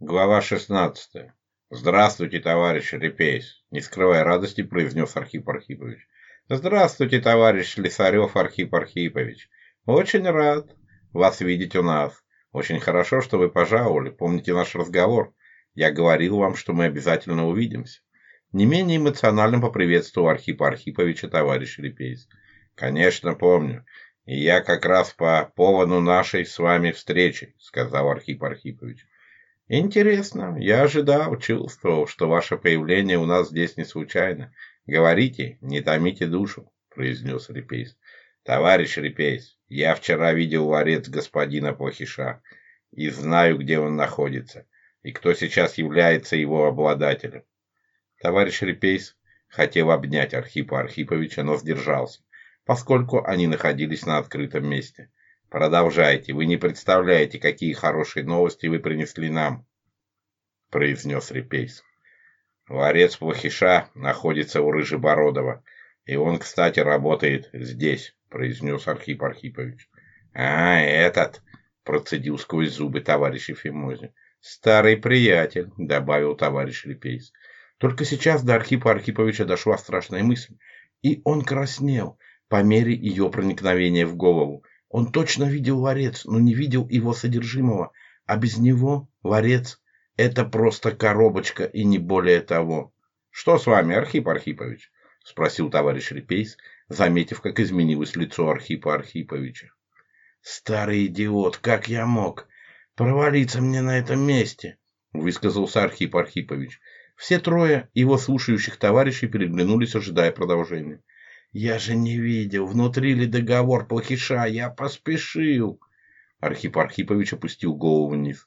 Глава 16. «Здравствуйте, товарищ Репейс!» Не скрывая радости, произнес Архип Архипович. «Здравствуйте, товарищ Лисарев Архип Архипович! Очень рад вас видеть у нас. Очень хорошо, что вы пожаловали. Помните наш разговор. Я говорил вам, что мы обязательно увидимся». Не менее эмоционально поприветствовал Архипа Архиповича товарищ Репейс. «Конечно, помню. И я как раз по поводу нашей с вами встречи», — сказал Архип Архипович. Интересно, я ожидал, чувствовал, что ваше появление у нас здесь не случайно. Говорите, не томите душу, произнес Репейс. Товарищ Репейс, я вчера видел ларец господина Плохиша и знаю, где он находится, и кто сейчас является его обладателем. Товарищ Репейс хотел обнять Архипа Архиповича, но сдержался, поскольку они находились на открытом месте. Продолжайте, вы не представляете, какие хорошие новости вы принесли нам, произнес Репейс. Дворец Плохиша находится у Рыжебородова, и он, кстати, работает здесь, произнес Архип Архипович. А, этот, процедил сквозь зубы товарищ Эфимози. Старый приятель, добавил товарищ Репейс. Только сейчас до Архипа Архиповича дошла страшная мысль, и он краснел по мере ее проникновения в голову. Он точно видел ворец, но не видел его содержимого, а без него ворец — это просто коробочка и не более того. — Что с вами, Архип Архипович? — спросил товарищ Репейс, заметив, как изменилось лицо Архипа Архиповича. — Старый идиот, как я мог? Провалиться мне на этом месте! — высказался Архип Архипович. Все трое его слушающих товарищей переглянулись, ожидая продолжения. — я же не видел, внутри ли договор плохиша, я поспешил. Архип Архипович опустил голову вниз.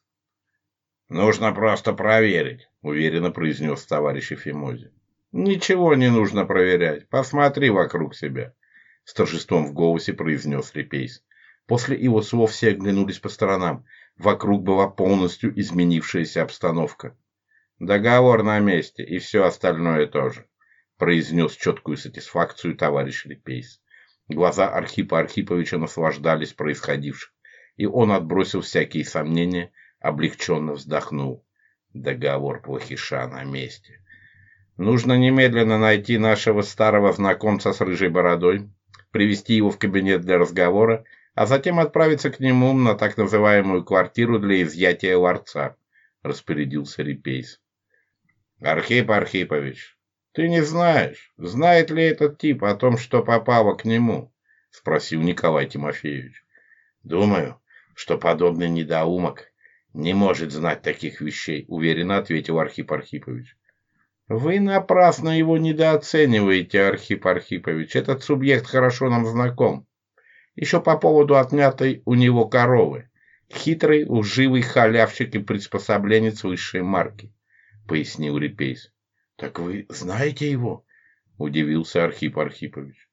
«Нужно просто проверить», — уверенно произнес товарищ Эфимози. «Ничего не нужно проверять. Посмотри вокруг себя», — с торжеством в голосе произнес Репейс. После его слов все оглянулись по сторонам. Вокруг была полностью изменившаяся обстановка. «Договор на месте, и все остальное тоже» произнес четкую сатисфакцию товарищ Лепейс. Глаза Архипа Архиповича наслаждались происходившим, и он отбросил всякие сомнения, облегченно вздохнул. Договор плохиша на месте. Нужно немедленно найти нашего старого знакомца с рыжей бородой, привести его в кабинет для разговора, а затем отправиться к нему на так называемую квартиру для изъятия ларца, распорядился Репейс. Архип Архипович, ты не знаешь, знает ли этот тип о том, что попало к нему? Спросил Николай Тимофеевич. Думаю, что подобный недоумок не может знать таких вещей, уверенно ответил Архип Архипович. Вы напрасно его недооцениваете, Архип Архипович. Этот субъект хорошо нам знаком. Еще по поводу отнятой у него коровы. Хитрый, уживый халявщик и приспособленец высшей марки, пояснил Репейс. «Так вы знаете его?» – удивился Архип Архипович.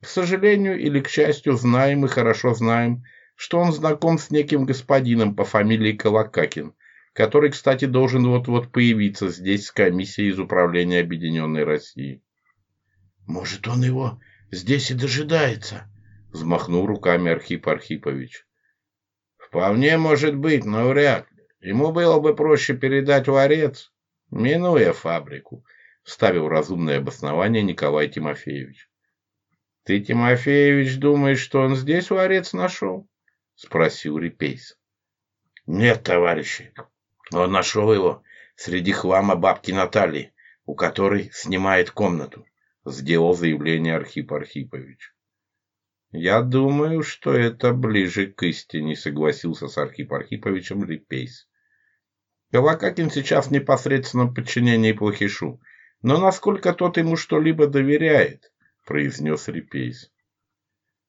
«К сожалению или к счастью, знаем и хорошо знаем, что он знаком с неким господином по фамилии Колокакин, который, кстати, должен вот-вот появиться здесь с комиссией из Управления Объединенной России». «Может, он его здесь и дожидается?» – взмахнул руками Архип Архипович. «Вполне может быть, но вряд ли. Ему было бы проще передать в арец, Минуя фабрику, вставил разумное обоснование Николай Тимофеевич. «Ты, Тимофеевич, думаешь, что он здесь ворец нашел?» — спросил Репейс. «Нет, товарищи, он нашел его среди хлама бабки Натальи, у которой снимает комнату», — сделал заявление Архип Архипович. «Я думаю, что это ближе к истине», — согласился с Архип Архиповичем Репейс. Галакатин сейчас в непосредственном подчинении Плохишу. Но насколько тот ему что-либо доверяет, произнес Репейс.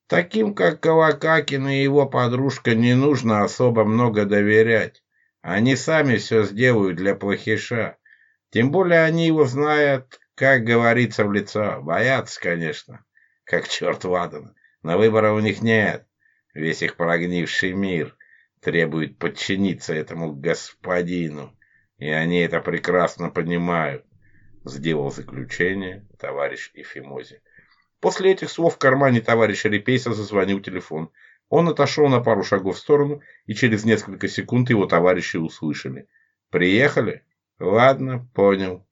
Таким, как Калакакин и его подружка, не нужно особо много доверять. Они сами все сделают для плохиша. Тем более они его знают, как говорится в лицо. Боятся, конечно, как черт ладан. На выбора у них нет. Весь их прогнивший мир требует подчиниться этому господину, и они это прекрасно понимают, сделал заключение товарищ Эфимози. После этих слов в кармане товарища Репейса зазвонил телефон. Он отошел на пару шагов в сторону, и через несколько секунд его товарищи услышали. «Приехали?» «Ладно, понял».